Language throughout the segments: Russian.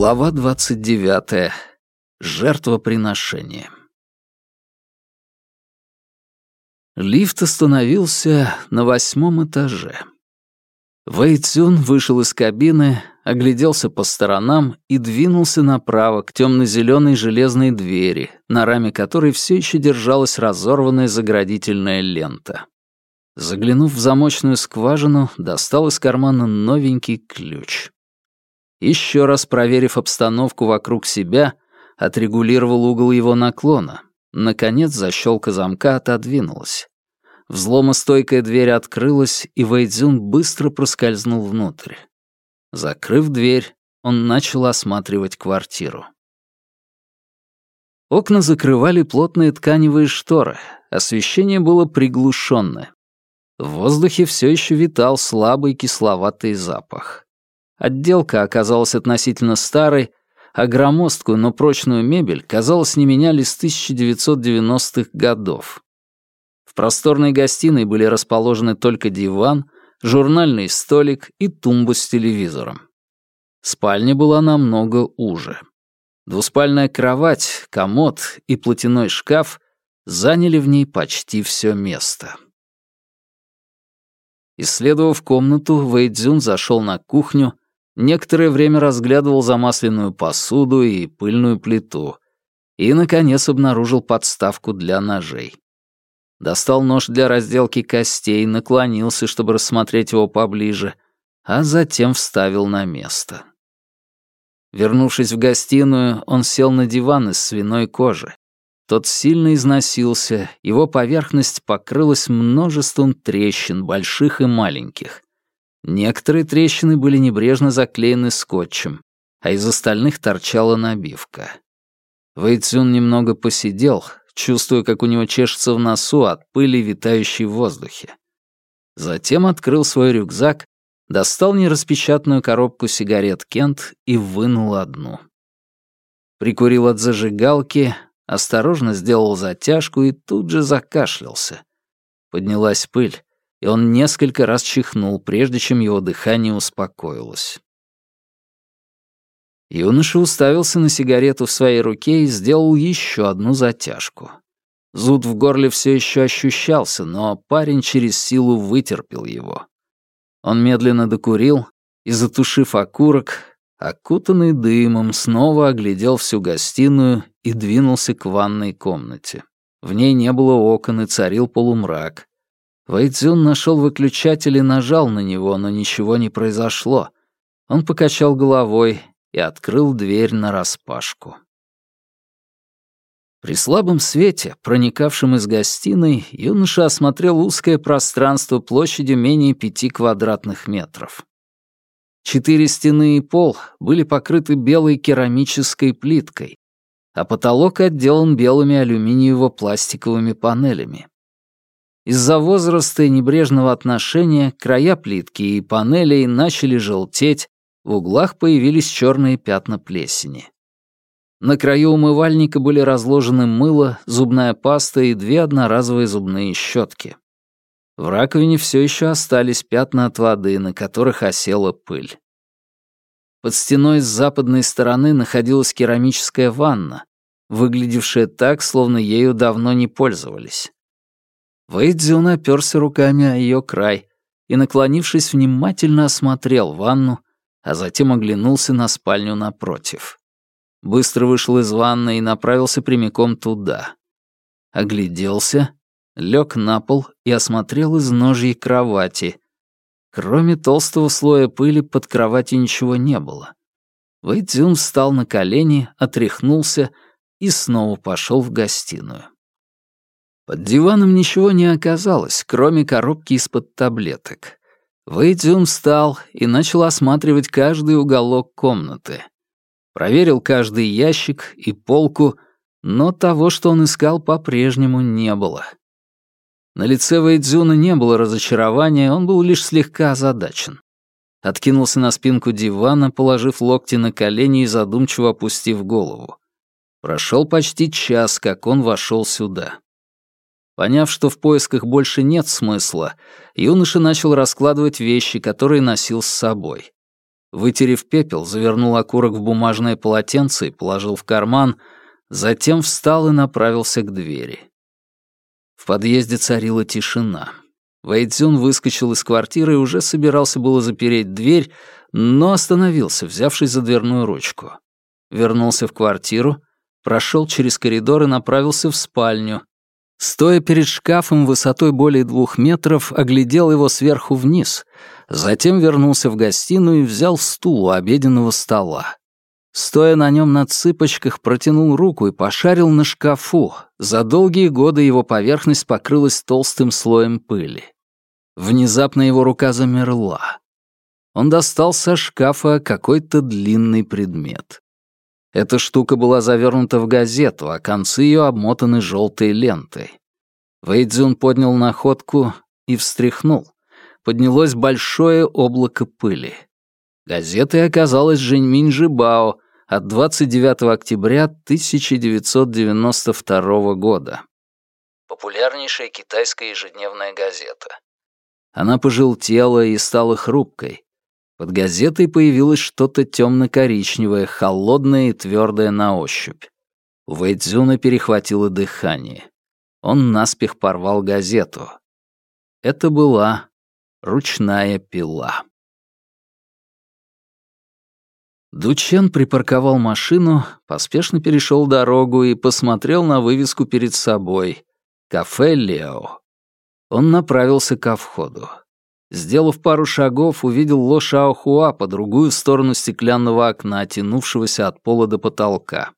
Глава 29. Жертвоприношение. Лифт остановился на восьмом этаже. Вэй Цюн вышел из кабины, огляделся по сторонам и двинулся направо к темно-зеленой железной двери, на раме которой все еще держалась разорванная заградительная лента. Заглянув в замочную скважину, достал из кармана новенький ключ. Еще раз проверив обстановку вокруг себя, отрегулировал угол его наклона. Наконец защелка замка отодвинулась. Взломостойкая дверь открылась, и Вэйдзюн быстро проскользнул внутрь. Закрыв дверь, он начал осматривать квартиру. Окна закрывали плотные тканевые шторы, освещение было приглушенное. В воздухе все еще витал слабый кисловатый запах. Отделка оказалась относительно старой, а громоздкую, но прочную мебель, казалось, не меняли с 1990-х годов. В просторной гостиной были расположены только диван, журнальный столик и тумба с телевизором. Спальня была намного уже. Двуспальная кровать, комод и платяной шкаф заняли в ней почти все место. Исследовав комнату, Вэйдзюн зашел на кухню некоторое время разглядывал замасленную посуду и пыльную плиту и, наконец, обнаружил подставку для ножей. Достал нож для разделки костей, наклонился, чтобы рассмотреть его поближе, а затем вставил на место. Вернувшись в гостиную, он сел на диван из свиной кожи. Тот сильно износился, его поверхность покрылась множеством трещин, больших и маленьких. Некоторые трещины были небрежно заклеены скотчем, а из остальных торчала набивка. Вэйцюн немного посидел, чувствуя, как у него чешется в носу от пыли, витающей в воздухе. Затем открыл свой рюкзак, достал нераспечатанную коробку сигарет Кент и вынул одну. Прикурил от зажигалки, осторожно сделал затяжку и тут же закашлялся. Поднялась пыль, и он несколько раз чихнул, прежде чем его дыхание успокоилось. Юноша уставился на сигарету в своей руке и сделал еще одну затяжку. Зуд в горле все еще ощущался, но парень через силу вытерпел его. Он медленно докурил и, затушив окурок, окутанный дымом, снова оглядел всю гостиную и двинулся к ванной комнате. В ней не было окон и царил полумрак, Вэйцзюн нашел выключатель и нажал на него, но ничего не произошло. Он покачал головой и открыл дверь нараспашку. При слабом свете, проникавшем из гостиной, юноша осмотрел узкое пространство площадью менее пяти квадратных метров. Четыре стены и пол были покрыты белой керамической плиткой, а потолок отделан белыми алюминиево-пластиковыми панелями. Из-за возраста и небрежного отношения края плитки и панелей начали желтеть, в углах появились черные пятна плесени. На краю умывальника были разложены мыло, зубная паста и две одноразовые зубные щетки. В раковине все еще остались пятна от воды, на которых осела пыль. Под стеной с западной стороны находилась керамическая ванна, выглядевшая так, словно ею давно не пользовались. Вэйдзюн оперся руками о ее край и, наклонившись, внимательно осмотрел ванну, а затем оглянулся на спальню напротив. Быстро вышел из ванны и направился прямиком туда. Огляделся, лег на пол и осмотрел изножье кровати. Кроме толстого слоя пыли под кроватью ничего не было. Вэйдзюн встал на колени, отряхнулся и снова пошел в гостиную. Под диваном ничего не оказалось, кроме коробки из-под таблеток. Вэйдзюн встал и начал осматривать каждый уголок комнаты. Проверил каждый ящик и полку, но того, что он искал, по-прежнему не было. На лице Вэйдзюна не было разочарования, он был лишь слегка озадачен. Откинулся на спинку дивана, положив локти на колени и задумчиво опустив голову. Прошел почти час, как он вошел сюда. Поняв, что в поисках больше нет смысла, юноша начал раскладывать вещи, которые носил с собой. Вытерев пепел, завернул окурок в бумажное полотенце и положил в карман, затем встал и направился к двери. В подъезде царила тишина. Вэйдзюн выскочил из квартиры и уже собирался было запереть дверь, но остановился, взявшись за дверную ручку. Вернулся в квартиру, прошел через коридор и направился в спальню. Стоя перед шкафом высотой более двух метров, оглядел его сверху вниз, затем вернулся в гостиную и взял стул у обеденного стола. Стоя на нем на цыпочках, протянул руку и пошарил на шкафу. За долгие годы его поверхность покрылась толстым слоем пыли. Внезапно его рука замерла. Он достал со шкафа какой-то длинный предмет. Эта штука была завернута в газету, а концы ее обмотаны желтой лентой. Вэйдзюн поднял находку и встряхнул. Поднялось большое облако пыли. Газетой оказалась Женьминь Жибао от 29 октября 1992 года. Популярнейшая китайская ежедневная газета. Она пожелтела и стала хрупкой. Под газетой появилось что-то темно-коричневое, холодное и твердое на ощупь. У Вэйдзюна перехватило дыхание. Он наспех порвал газету. Это была ручная пила. Дучен припарковал машину, поспешно перешел дорогу и посмотрел на вывеску перед собой. «Кафе Лео». Он направился ко входу. Сделав пару шагов, увидел Ло Шаохуа по другую сторону стеклянного окна, тянувшегося от пола до потолка.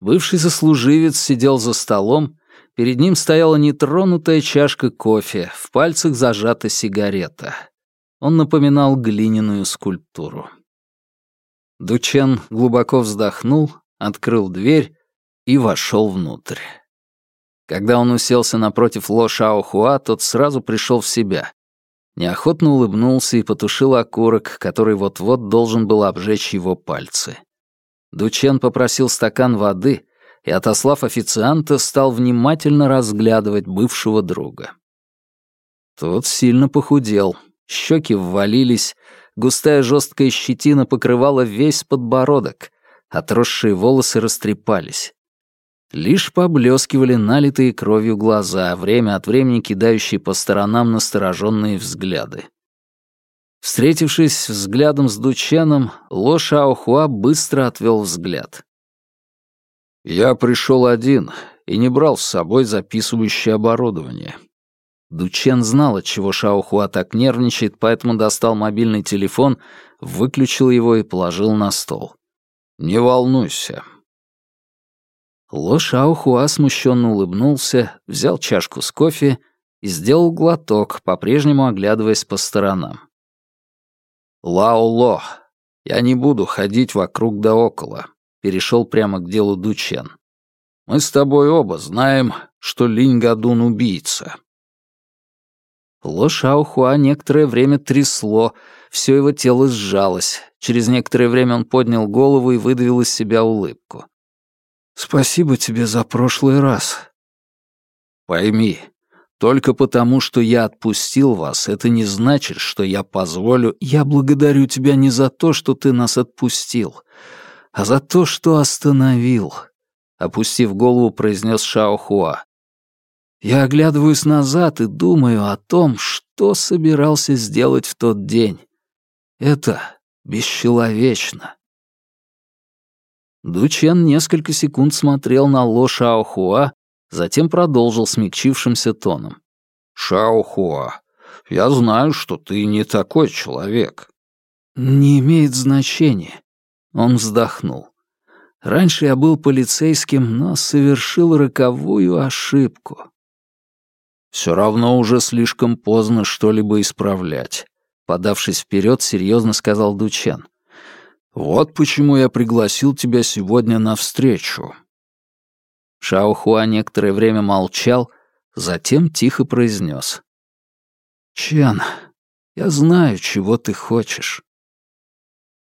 Бывший сослуживец сидел за столом, перед ним стояла нетронутая чашка кофе, в пальцах зажата сигарета. Он напоминал глиняную скульптуру. Дучен глубоко вздохнул, открыл дверь и вошел внутрь. Когда он уселся напротив Ло Шаохуа, тот сразу пришел в себя. Неохотно улыбнулся и потушил окурок, который вот-вот должен был обжечь его пальцы. Дучен попросил стакан воды и, отослав официанта, стал внимательно разглядывать бывшего друга. Тот сильно похудел, щеки ввалились, густая жесткая щетина покрывала весь подбородок, отросшие волосы растрепались. Лишь поблескивали налитые кровью глаза, время от времени кидающие по сторонам настороженные взгляды. Встретившись взглядом с Дученом, Ло Шаохуа быстро отвел взгляд. «Я пришел один и не брал с собой записывающее оборудование». Дучен знал, от чего Шаохуа так нервничает, поэтому достал мобильный телефон, выключил его и положил на стол. «Не волнуйся, Ло Шаохуа смущенно улыбнулся, взял чашку с кофе и сделал глоток, по-прежнему оглядываясь по сторонам. «Лао-Ло, я не буду ходить вокруг да около», — перешел прямо к делу Дучен. «Мы с тобой оба знаем, что Линь Гадун убийца». Ло Шаохуа некоторое время трясло, все его тело сжалось. Через некоторое время он поднял голову и выдавил из себя улыбку. Спасибо тебе за прошлый раз. Пойми, только потому, что я отпустил вас, это не значит, что я позволю... Я благодарю тебя не за то, что ты нас отпустил, а за то, что остановил, — опустив голову, произнес Шаохуа. Я оглядываюсь назад и думаю о том, что собирался сделать в тот день. Это бесчеловечно. Дучен несколько секунд смотрел на Ло Шаохуа, затем продолжил смягчившимся тоном. «Шаохуа, я знаю, что ты не такой человек». «Не имеет значения». Он вздохнул. «Раньше я был полицейским, но совершил роковую ошибку». «Все равно уже слишком поздно что-либо исправлять», — подавшись вперед, серьезно сказал Дучен. Вот почему я пригласил тебя сегодня на встречу». Шаохуа некоторое время молчал, затем тихо произнес. «Чен, я знаю, чего ты хочешь.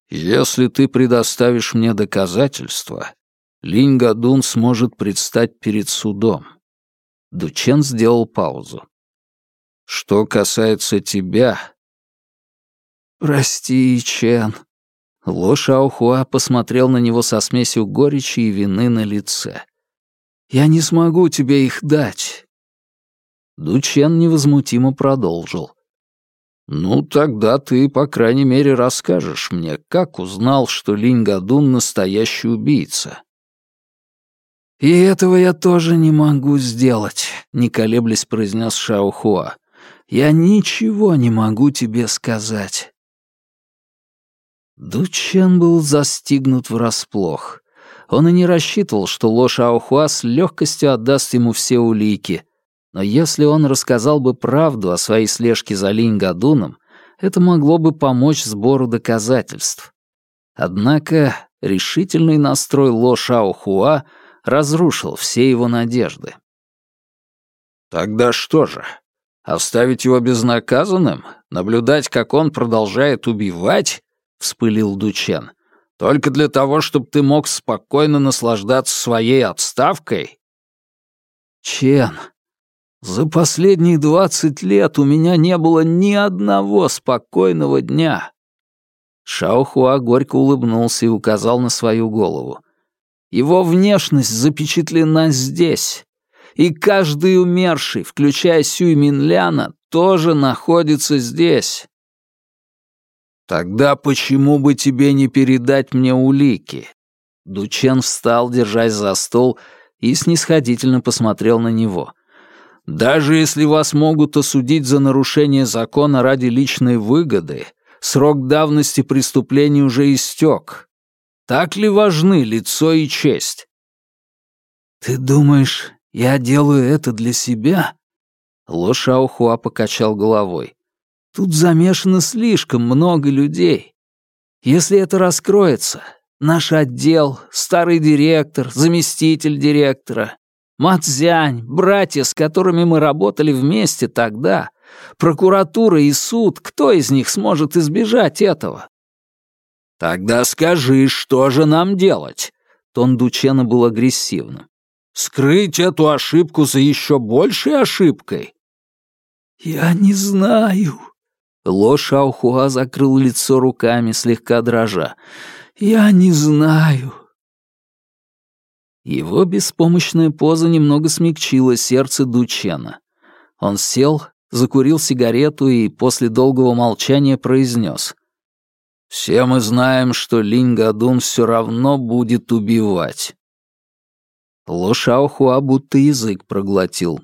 Если ты предоставишь мне доказательства, Линь Гадун сможет предстать перед судом». Дучен сделал паузу. «Что касается тебя, «Прости, Чен». Ло Шаохуа посмотрел на него со смесью горечи и вины на лице. «Я не смогу тебе их дать». Ду Чен невозмутимо продолжил. «Ну, тогда ты, по крайней мере, расскажешь мне, как узнал, что Линь Гадун — настоящий убийца». «И этого я тоже не могу сделать», — не колеблясь произнес Шаохуа. «Я ничего не могу тебе сказать». Дучен был застигнут врасплох. Он и не рассчитывал, что Ло Шаохуа с легкостью отдаст ему все улики, но если он рассказал бы правду о своей слежке за Линь Гадуном, это могло бы помочь сбору доказательств. Однако решительный настрой Ло Шаохуа разрушил все его надежды. «Тогда что же, оставить его безнаказанным? Наблюдать, как он продолжает убивать?» — вспылил Дучен. «Только для того, чтобы ты мог спокойно наслаждаться своей отставкой?» «Чен, за последние двадцать лет у меня не было ни одного спокойного дня. Шаохуа горько улыбнулся и указал на свою голову. Его внешность запечатлена здесь. И каждый умерший, включая Сюй Минляна, тоже находится здесь. Тогда почему бы тебе не передать мне улики? Дучен встал, держась за стол, и снисходительно посмотрел на него. Даже если вас могут осудить за нарушение закона ради личной выгоды, срок давности преступления уже истек. Так ли важны лицо и честь? Ты думаешь, я делаю это для себя? Ло Шаохуа покачал головой. Тут замешано слишком много людей. Если это раскроется, наш отдел, старый директор, заместитель директора, Мацзянь, братья, с которыми мы работали вместе тогда, прокуратура и суд, кто из них сможет избежать этого? Тогда скажи, что же нам делать? Тон Дучена был агрессивным. Скрыть эту ошибку за еще большей ошибкой? Я не знаю. Ло Шаохуа закрыл лицо руками, слегка дрожа. Я не знаю. Его беспомощная поза немного смягчила сердце Дучена. Он сел, закурил сигарету и после долгого молчания произнес. «Все мы знаем, что Линь Гадун все равно будет убивать». Ло Шаохуа будто язык проглотил.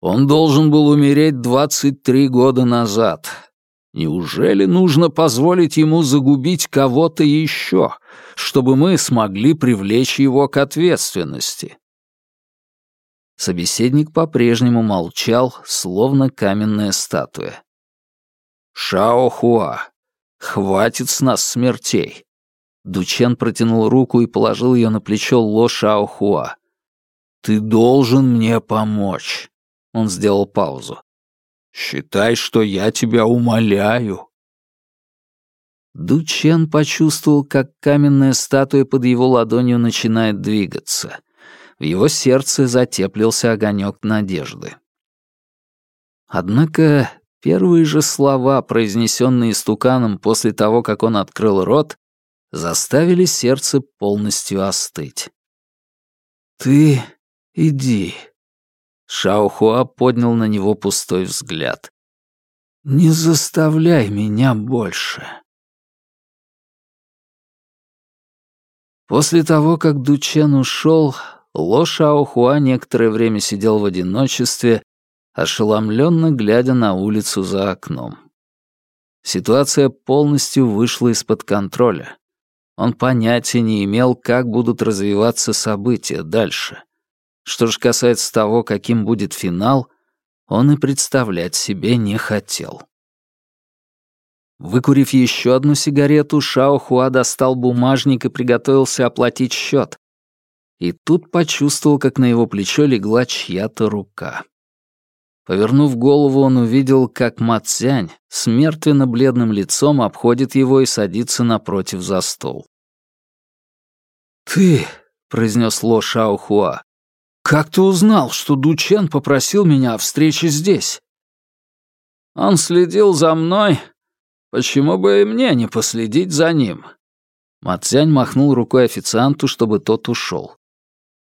Он должен был умереть двадцать три года назад. Неужели нужно позволить ему загубить кого-то еще, чтобы мы смогли привлечь его к ответственности. Собеседник по-прежнему молчал, словно каменная статуя. «Шао-Хуа, хватит с нас смертей!» Дучен протянул руку и положил ее на плечо Ло Шао-Хуа. «Ты должен мне помочь!» Он сделал паузу. «Считай, что я тебя умоляю!» Дучен почувствовал, как каменная статуя под его ладонью начинает двигаться. В его сердце затеплился огонек надежды. Однако первые же слова, произнесенные стуканом после того, как он открыл рот, заставили сердце полностью остыть. «Ты иди», — Шаохуа поднял на него пустой взгляд. «Не заставляй меня больше». После того, как Дучен ушел, Ло Шаохуа некоторое время сидел в одиночестве, ошеломленно глядя на улицу за окном. Ситуация полностью вышла из-под контроля. Он понятия не имел, как будут развиваться события дальше. Что же касается того, каким будет финал, он и представлять себе не хотел. Выкурив еще одну сигарету, Шао Хуа достал бумажник и приготовился оплатить счет. И тут почувствовал, как на его плечо легла чья-то рука. Повернув голову, он увидел, как Мацзянь с мертвенно-бледным лицом обходит его и садится напротив за стол. «Ты», — произнес Ло Шао Хуа, — «как ты узнал, что Дучен попросил меня о встрече здесь?» «Он следил за мной Почему бы и мне не последить за ним?» Мацзянь махнул рукой официанту, чтобы тот ушел.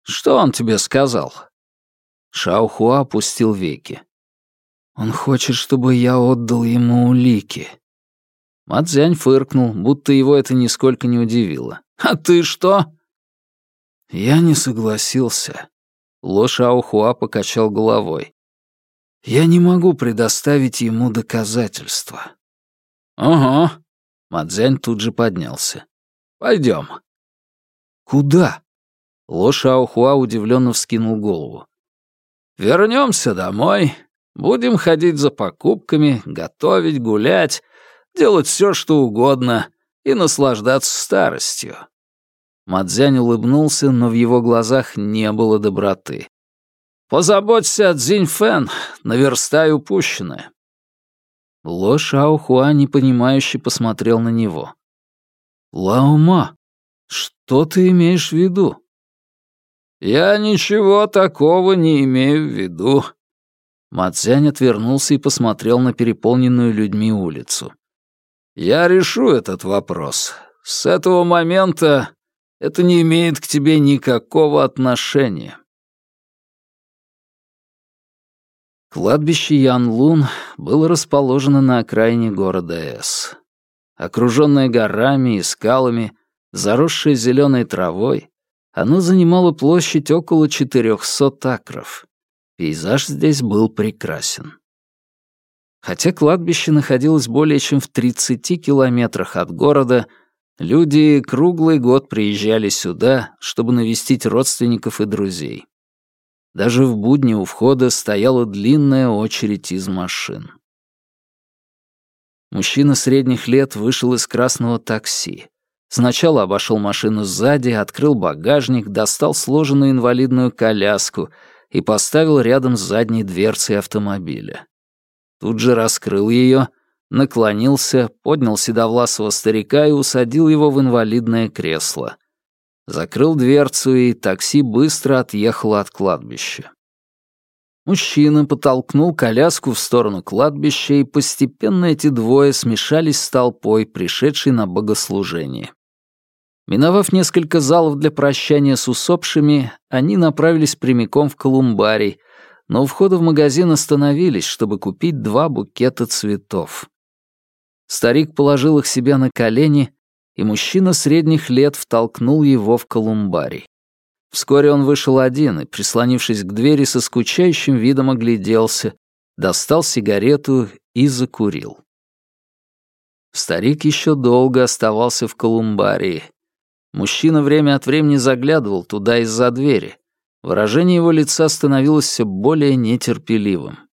«Что он тебе сказал?» Шаохуа опустил веки. «Он хочет, чтобы я отдал ему улики». Мацзянь фыркнул, будто его это нисколько не удивило. «А ты что?» Я не согласился. Ло Шаохуа покачал головой. Я не могу предоставить ему доказательства. Ага. Мадзянь тут же поднялся. Пойдем. Куда? Ло Шаохуа удивленно вскинул голову. Вернемся домой, будем ходить за покупками, готовить, гулять, делать все, что угодно и наслаждаться старостью. Мадзянь улыбнулся, но в его глазах не было доброты. «Позаботься о Цзиньфэн, наверстай упущенное». Ло Шаохуа непонимающе посмотрел на него. «Лаума, что ты имеешь в виду?» «Я ничего такого не имею в виду». Мацзянь отвернулся и посмотрел на переполненную людьми улицу. «Я решу этот вопрос. С этого момента это не имеет к тебе никакого отношения». Кладбище Янлун было расположено на окраине города С. Окруженное горами и скалами, заросшее зеленой травой, оно занимало площадь около 400 акров. Пейзаж здесь был прекрасен. Хотя кладбище находилось более чем в 30 километрах от города, люди круглый год приезжали сюда, чтобы навестить родственников и друзей. Даже в будни у входа стояла длинная очередь из машин. Мужчина средних лет вышел из красного такси. Сначала обошел машину сзади, открыл багажник, достал сложенную инвалидную коляску и поставил рядом с задней дверцей автомобиля. Тут же раскрыл ее, наклонился, поднял седовласого старика и усадил его в инвалидное кресло закрыл дверцу, и такси быстро отъехало от кладбища. Мужчина потолкнул коляску в сторону кладбища, и постепенно эти двое смешались с толпой, пришедшей на богослужение. Миновав несколько залов для прощания с усопшими, они направились прямиком в колумбарий, но у входа в магазин остановились, чтобы купить два букета цветов. Старик положил их себе на колени и мужчина средних лет втолкнул его в колумбарий. Вскоре он вышел один и, прислонившись к двери, со скучающим видом огляделся, достал сигарету и закурил. Старик еще долго оставался в колумбарии. Мужчина время от времени заглядывал туда из-за двери. Выражение его лица становилось все более нетерпеливым.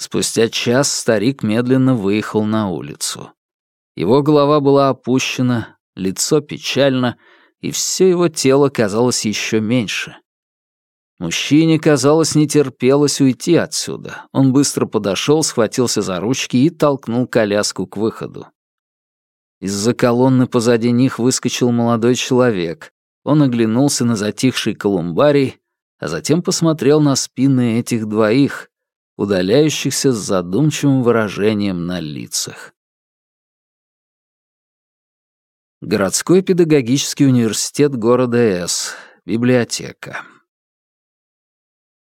Спустя час старик медленно выехал на улицу. Его голова была опущена, лицо печально, и все его тело казалось еще меньше. Мужчине, казалось, не терпелось уйти отсюда. Он быстро подошел, схватился за ручки и толкнул коляску к выходу. Из-за колонны позади них выскочил молодой человек. Он оглянулся на затихший колумбарий, а затем посмотрел на спины этих двоих, удаляющихся с задумчивым выражением на лицах. Городской педагогический университет города С. Библиотека.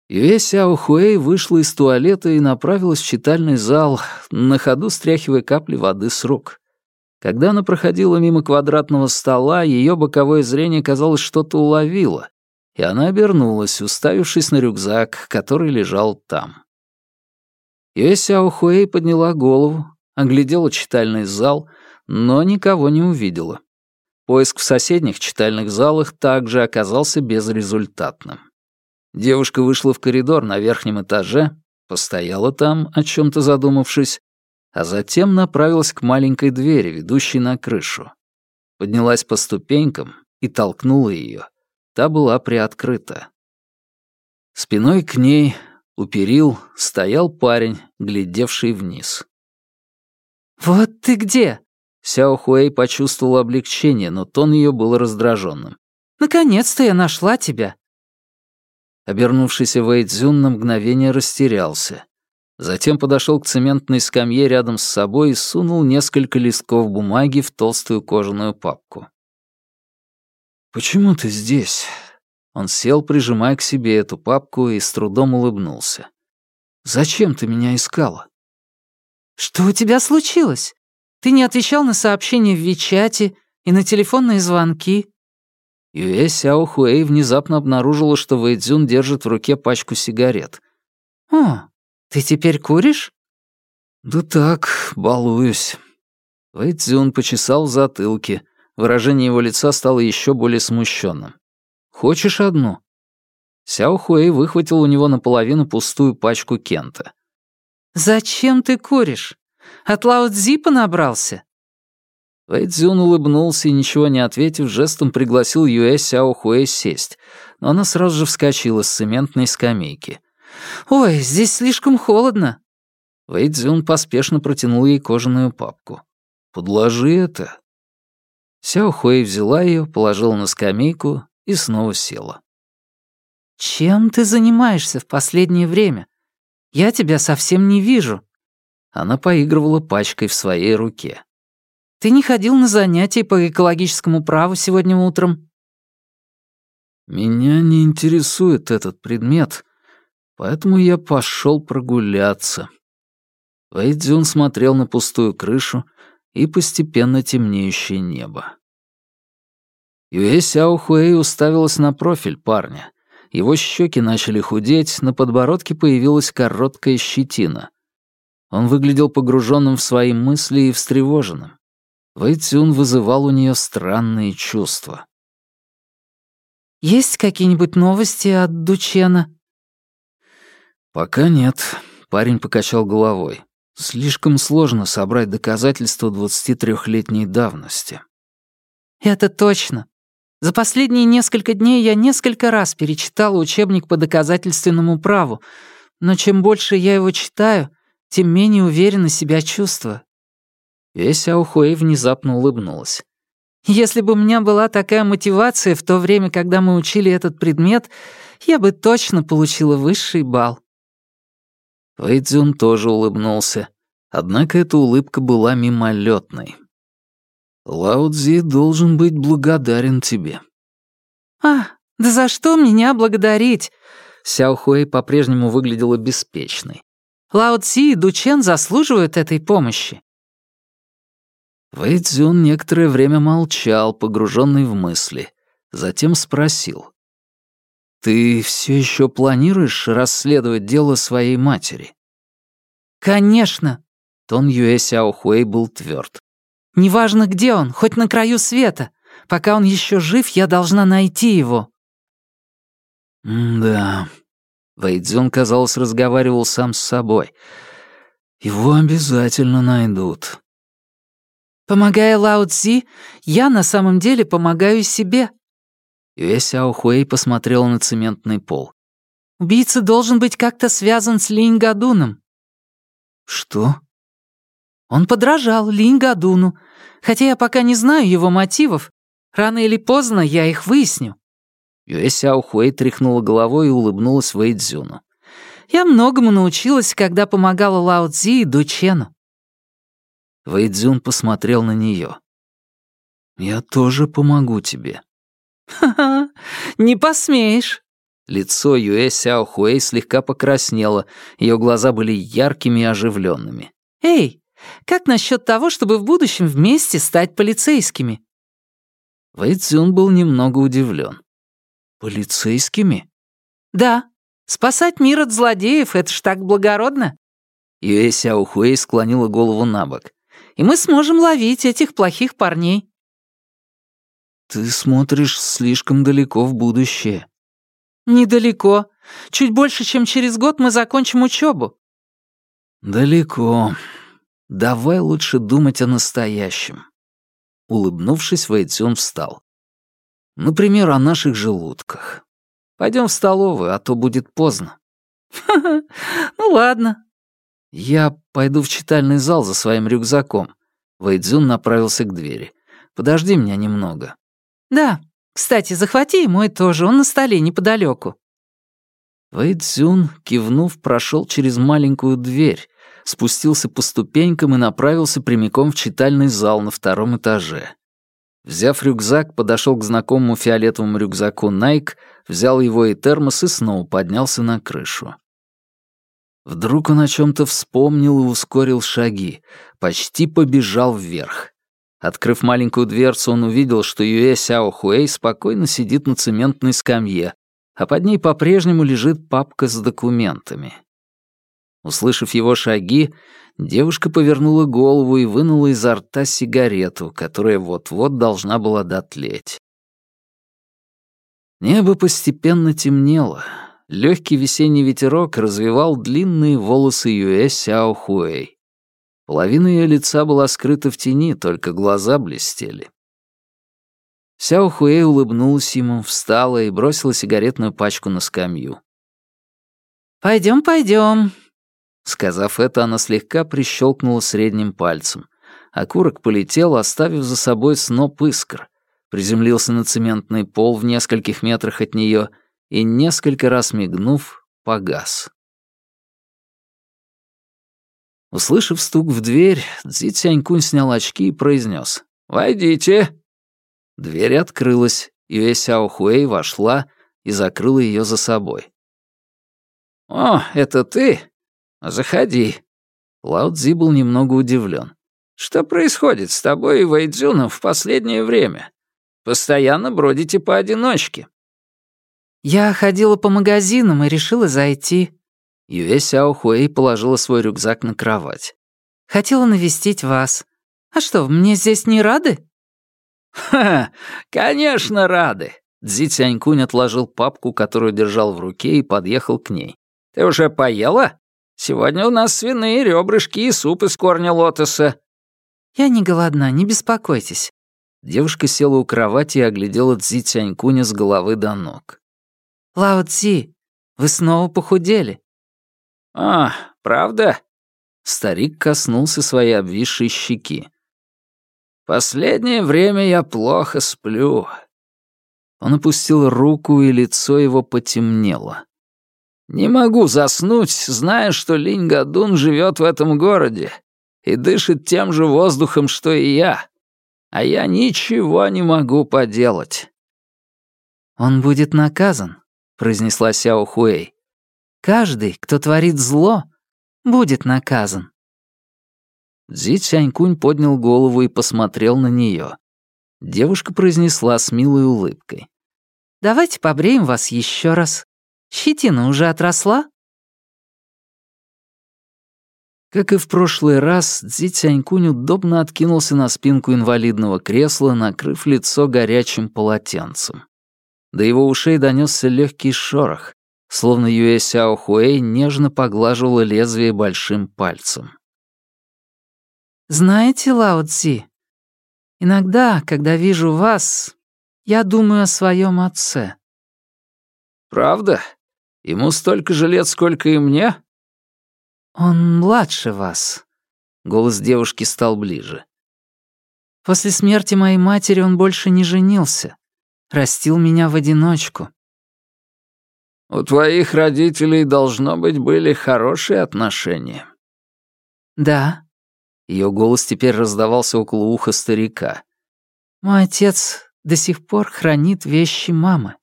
Юэ Сяо Хуэй вышла из туалета и направилась в читальный зал, на ходу стряхивая капли воды с рук. Когда она проходила мимо квадратного стола, ее боковое зрение, казалось, что-то уловило, и она обернулась, уставившись на рюкзак, который лежал там. Юэ Сяо Хуэй подняла голову, оглядела читальный зал — но никого не увидела. Поиск в соседних читальных залах также оказался безрезультатным. Девушка вышла в коридор на верхнем этаже, постояла там, о чем-то задумавшись, а затем направилась к маленькой двери, ведущей на крышу. Поднялась по ступенькам и толкнула ее. Та была приоткрыта. Спиной к ней, у перил, стоял парень, глядевший вниз. «Вот ты где!» Сяо Хуэй почувствовал облегчение, но тон ее был раздраженным. «Наконец-то я нашла тебя!» Обернувшийся Вэй Цзюн на мгновение растерялся. Затем подошел к цементной скамье рядом с собой и сунул несколько листков бумаги в толстую кожаную папку. «Почему ты здесь?» Он сел, прижимая к себе эту папку, и с трудом улыбнулся. «Зачем ты меня искала?» «Что у тебя случилось? Ты не отвечал на сообщения в Вичате и на телефонные звонки?» Юэ Сяо Хуэй внезапно обнаружила, что Вэйдзюн держит в руке пачку сигарет. «О, ты теперь куришь?» «Да так, балуюсь». Вэйдзюн почесал в затылке. Выражение его лица стало еще более смущенным. «Хочешь одну?» Сяо Хуэй выхватил у него наполовину пустую пачку Кента. «Зачем ты куришь? От Лао Цзи набрался?» Вэйдзюн улыбнулся и, ничего не ответив, жестом пригласил Юэ Сяо Хуэй сесть, но она сразу же вскочила с цементной скамейки. «Ой, здесь слишком холодно». Вэйдзюн поспешно протянул ей кожаную папку. «Подложи это». Сяо Хуэй взяла ее, положила на скамейку и снова села. «Чем ты занимаешься в последнее время? Я тебя совсем не вижу». Она поигрывала пачкой в своей руке. «Ты не ходил на занятия по экологическому праву сегодня утром?» «Меня не интересует этот предмет, поэтому я пошел прогуляться». Вэйдзюн смотрел на пустую крышу и постепенно темнеющее небо. Юэ Сяо Хуэй уставилась на профиль парня. Его щеки начали худеть, на подбородке появилась короткая щетина. Он выглядел погруженным в свои мысли и встревоженным. Вэйцюн вызывал у нее странные чувства. «Есть какие-нибудь новости от Дучена?» «Пока нет», — парень покачал головой. «Слишком сложно собрать доказательства 23-летней давности». «Это точно. За последние несколько дней я несколько раз перечитала учебник по доказательственному праву, но чем больше я его читаю, тем менее уверенно себя чувствую. Весь Аухуэй внезапно улыбнулась. Если бы у меня была такая мотивация в то время, когда мы учили этот предмет, я бы точно получила высший балл. Вэйдзюн тоже улыбнулся. Однако эта улыбка была мимолетной. Лао Цзи должен быть благодарен тебе». «А, да за что меня благодарить?» Сяо Хуэй по-прежнему выглядела беспечной. «Лао Цзи и Дучен заслуживают этой помощи». Вэй Цзюн некоторое время молчал, погруженный в мысли. Затем спросил. «Ты все еще планируешь расследовать дело своей матери?» «Конечно!» Тон Юэ Сяо Хуэй был тверд. Неважно, где он, хоть на краю света. Пока он еще жив, я должна найти его». «Да...» Вэйдзюн, казалось, разговаривал сам с собой. «Его обязательно найдут». «Помогая Лао Цзи, я на самом деле помогаю себе». Юэ Хуэй посмотрел на цементный пол. «Убийца должен быть как-то связан с Линь Гадуном». «Что?» Он подражал Линь Гадуну, хотя я пока не знаю его мотивов. Рано или поздно я их выясню». Юэ Сяо Хуэй тряхнула головой и улыбнулась Вэй Цзюну. «Я многому научилась, когда помогала Лао Цзи и Ду Чену». Вэй Цзюн посмотрел на нее. «Я тоже помогу тебе». «Ха-ха, не посмеешь». Лицо Юэ Сяо Хуэй слегка покраснело, ее глаза были яркими и оживленными. «Эй, как насчет того, чтобы в будущем вместе стать полицейскими?» Вэй Цзюн был немного удивлен. «Полицейскими?» «Да. Спасать мир от злодеев — это ж так благородно». Юэ Сяохуэй склонила голову на бок. «И мы сможем ловить этих плохих парней». «Ты смотришь слишком далеко в будущее». «Недалеко. Чуть больше, чем через год мы закончим учебу. «Далеко. Давай лучше думать о настоящем». Улыбнувшись, Вэйцюн встал. «Например, о наших желудках. Пойдем в столовую, а то будет поздно». «Ха-ха, ну ладно». «Я пойду в читальный зал за своим рюкзаком». Вэйдзюн направился к двери. «Подожди меня немного». «Да, кстати, захвати и мой тоже, он на столе неподалеку. Вэйдзюн, кивнув, прошел через маленькую дверь, спустился по ступенькам и направился прямиком в читальный зал на втором этаже. Взяв рюкзак, подошел к знакомому фиолетовому рюкзаку Nike, взял его и термос и снова поднялся на крышу. Вдруг он о чем-то вспомнил и ускорил шаги, почти побежал вверх. Открыв маленькую дверцу, он увидел, что Юэ Сяо Хуэй спокойно сидит на цементной скамье, а под ней по-прежнему лежит папка с документами. Услышав его шаги, девушка повернула голову и вынула изо рта сигарету, которая вот-вот должна была дотлеть. Небо постепенно темнело. Легкий весенний ветерок развивал длинные волосы Юэ Сяо Хуэй. Половина ее лица была скрыта в тени, только глаза блестели. Сяо Хуэй улыбнулась ему, встала и бросила сигаретную пачку на скамью. «Пойдем, пойдем». Сказав это, она слегка прищелкнула средним пальцем. Окурок полетел, оставив за собой сноп искр. Приземлился на цементный пол в нескольких метрах от нее и, несколько раз мигнув, погас. Услышав стук в дверь, Цзи Цянькунь снял очки и произнес «Войдите». Дверь открылась, и Сяо Хуэй вошла и закрыла ее за собой. «О, это ты? Заходи». Лао Цзи был немного удивлен. «Что происходит с тобой и Вэйдзюном в последнее время? Постоянно бродите поодиночке». «Я ходила по магазинам и решила зайти». Юэ Сяо Хуэй положила свой рюкзак на кровать. «Хотела навестить вас. А что, мне здесь не рады?» «Ха, конечно, рады!» Дзи Цянькунь отложил папку, которую держал в руке, и подъехал к ней. «Ты уже поела? Сегодня у нас свиные ребрышки и суп из корня лотоса». «Я не голодна, не беспокойтесь». Девушка села у кровати и оглядела Цзи Цянькуня с головы до ног. «Лао Цзи, вы снова похудели». «А, правда?» Старик коснулся своей обвисшей щеки. Последнее время я плохо сплю». Он опустил руку, и лицо его потемнело. «Не могу заснуть, зная, что Линь Гадун живет в этом городе и дышит тем же воздухом, что и я. А я ничего не могу поделать». «Он будет наказан», — произнесла Сяо Хуэй. «Каждый, кто творит зло, будет наказан». Дзи Цянькунь поднял голову и посмотрел на нее. Девушка произнесла с милой улыбкой. «Давайте побреем вас еще раз. Щетина уже отросла?» Как и в прошлый раз, Дзи Цянькунь удобно откинулся на спинку инвалидного кресла, накрыв лицо горячим полотенцем. До его ушей донесся легкий шорох, словно Юэ Сяо Хуэй нежно поглаживала лезвие большим пальцем. Знаете, Лао Цзи, иногда, когда вижу вас, я думаю о своем отце. Правда? Ему столько же лет, сколько и мне? Он младше вас. Голос девушки стал ближе. После смерти моей матери он больше не женился. Растил меня в одиночку. У твоих родителей, должно быть, были хорошие отношения. Да, ее голос теперь раздавался около уха старика. «Мой отец до сих пор хранит вещи мамы.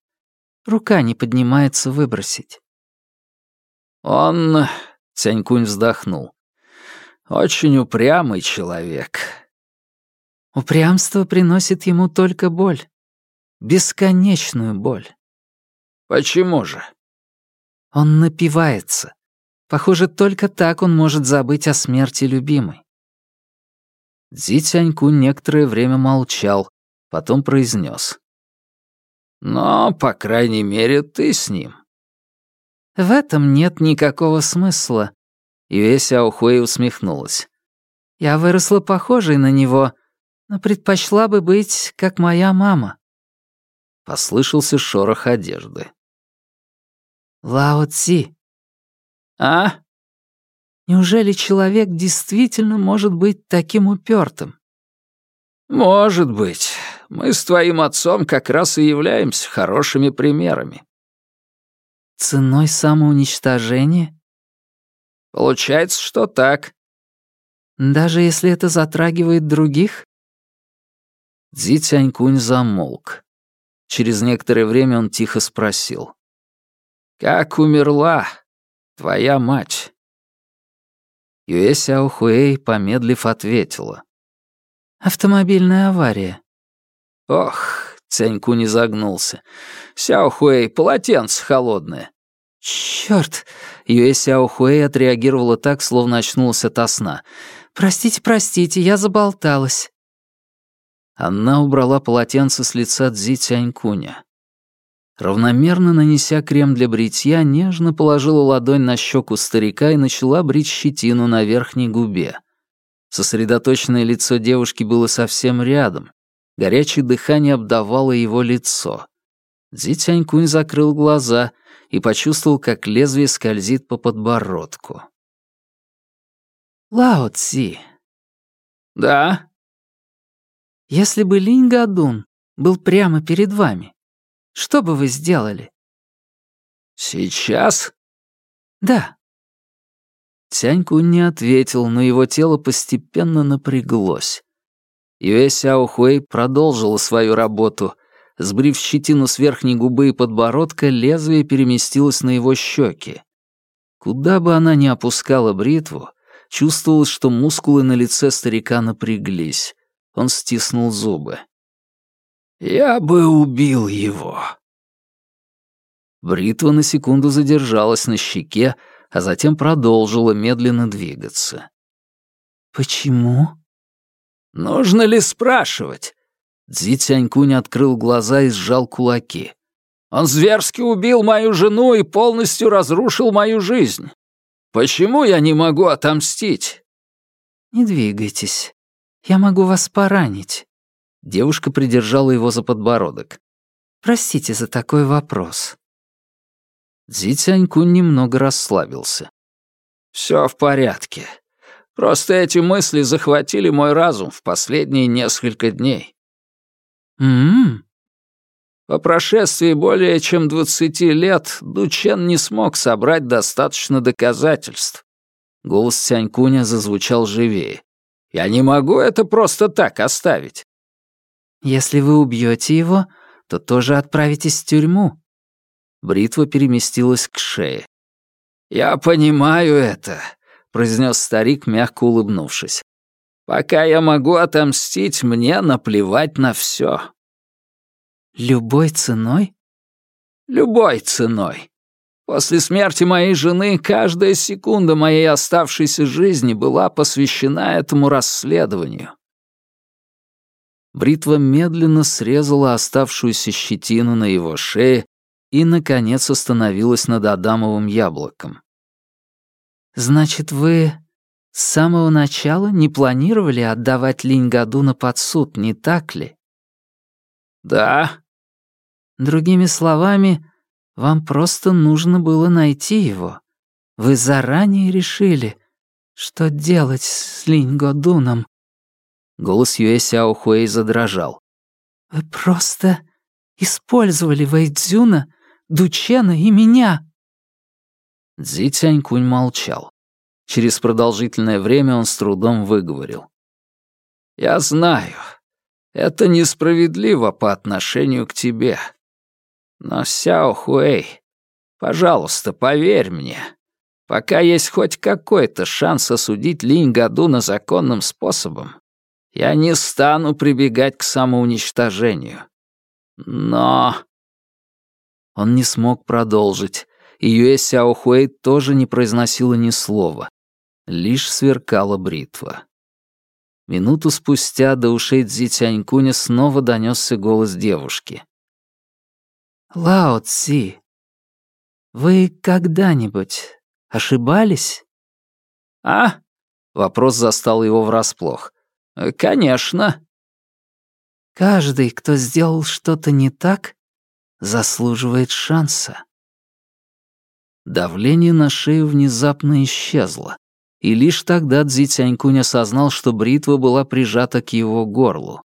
Рука не поднимается выбросить». «Он...» — Цянькунь вздохнул. «Очень упрямый человек». «Упрямство приносит ему только боль. Бесконечную боль». «Почему же?» Он напивается. Похоже, только так он может забыть о смерти любимой. Дзи Цяньку некоторое время молчал, потом произнес. «Но, по крайней мере, ты с ним». «В этом нет никакого смысла», — Юэ Сяохуэй усмехнулась. «Я выросла похожей на него, но предпочла бы быть, как моя мама». Послышался шорох одежды. «Лао Ци». «А?» Неужели человек действительно может быть таким упертым? Может быть. Мы с твоим отцом как раз и являемся хорошими примерами. Ценой самоуничтожения? Получается, что так. Даже если это затрагивает других? Дзи Тянькунь замолк. Через некоторое время он тихо спросил. «Как умерла твоя мать?» Юэ Сяо Хуэй, помедлив, ответила. «Автомобильная авария». «Ох», — Цяньку не загнулся. «Сяо Хуэй, полотенце холодное». «Чёрт!» — Юэ Сяо Хуэй отреагировала так, словно очнулась ото сна. «Простите, простите, я заболталась». Она убрала полотенце с лица Цзи Цянькуня. Равномерно нанеся крем для бритья, нежно положила ладонь на щеку старика и начала брить щетину на верхней губе. Сосредоточенное лицо девушки было совсем рядом. Горячее дыхание обдавало его лицо. Дзи Тянькунь закрыл глаза и почувствовал, как лезвие скользит по подбородку. «Лао Цзи». «Да?» «Если бы Линь Гадун был прямо перед вами, что бы вы сделали?» «Сейчас?» «Да». Тяньку не ответил, но его тело постепенно напряглось. Юэ Сяо Хуэй продолжила свою работу. Сбрив щетину с верхней губы и подбородка, лезвие переместилось на его щеки. Куда бы она ни опускала бритву, чувствовалось, что мускулы на лице старика напряглись. Он стиснул зубы. Я бы убил его. Бритва на секунду задержалась на щеке, а затем продолжила медленно двигаться. «Почему?» «Нужно ли спрашивать?» Дзи Тянькунь открыл глаза и сжал кулаки. «Он зверски убил мою жену и полностью разрушил мою жизнь. Почему я не могу отомстить?» «Не двигайтесь. Я могу вас поранить». Девушка придержала его за подбородок. «Простите за такой вопрос». Дзи Цянькун немного расслабился. «Всё в порядке. Просто эти мысли захватили мой разум в последние несколько дней». «М-м-м». По прошествии более чем двадцати лет Дучен не смог собрать достаточно доказательств. Голос Цянькуня зазвучал живее. «Я не могу это просто так оставить. Если вы убьете его, то тоже отправитесь в тюрьму». Бритва переместилась к шее. «Я понимаю это», — произнес старик, мягко улыбнувшись. «Пока я могу отомстить, мне наплевать на все». «Любой ценой?» «Любой ценой. После смерти моей жены каждая секунда моей оставшейся жизни была посвящена этому расследованию. Бритва медленно срезала оставшуюся щетину на его шее и, наконец, остановилась над Адамовым яблоком. «Значит, вы с самого начала не планировали отдавать Линьгадуна под суд, не так ли?» «Да». «Другими словами, вам просто нужно было найти его. Вы заранее решили, что делать с Линьгодуном, Голос Юэ Сяо Хуэй задрожал. «Вы просто использовали Вэйдзюна, Дучена и меня!» Цзи Цянькунь молчал. Через продолжительное время он с трудом выговорил. «Я знаю, это несправедливо по отношению к тебе. Но, Сяо Хуэй, пожалуйста, поверь мне, пока есть хоть какой-то шанс осудить Линь Гадуна законным способом, я не стану прибегать к самоуничтожению. Но...» Он не смог продолжить, и Юэ Сяохуэй тоже не произносила ни слова. Лишь сверкала бритва. Минуту спустя до ушей Цзи Тянькуня снова донесся голос девушки. «Лао Цзи, вы когда-нибудь ошибались?» «А?» — вопрос застал его врасплох. Э, «Конечно». «Каждый, кто сделал что-то не так, заслуживает шанса». Давление на шею внезапно исчезло, и лишь тогда Цзи Тянькунь осознал, что бритва была прижата к его горлу.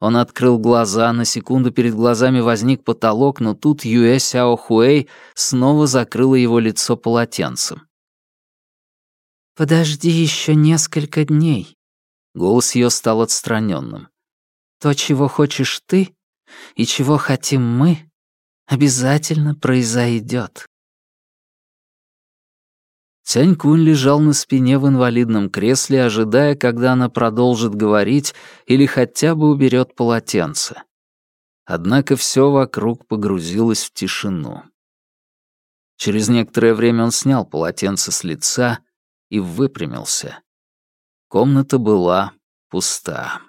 Он открыл глаза, на секунду перед глазами возник потолок, но тут Юэ Сяо Хуэй снова закрыла его лицо полотенцем. «Подожди еще несколько дней». Голос ее стал отстраненным. «То, чего хочешь ты и чего хотим мы, обязательно произойдет». Цянь-Кунь лежал на спине в инвалидном кресле, ожидая, когда она продолжит говорить или хотя бы уберет полотенце. Однако все вокруг погрузилось в тишину. Через некоторое время он снял полотенце с лица и выпрямился. Комната была пуста.